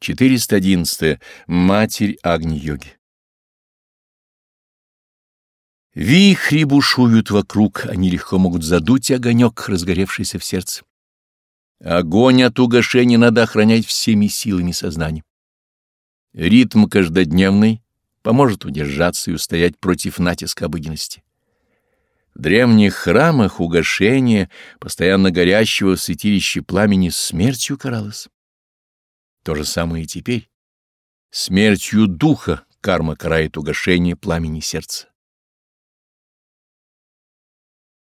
411. Матерь Агни-йоги Вихри бушуют вокруг, они легко могут задуть огонек, разгоревшийся в сердце. Огонь от угошения надо охранять всеми силами сознания. Ритм каждодневный поможет удержаться и устоять против натиска обыденности. В древних храмах угошение постоянно горящего в святилище пламени смертью каралось. То же самое и теперь. Смертью духа карма карает угошение пламени сердца.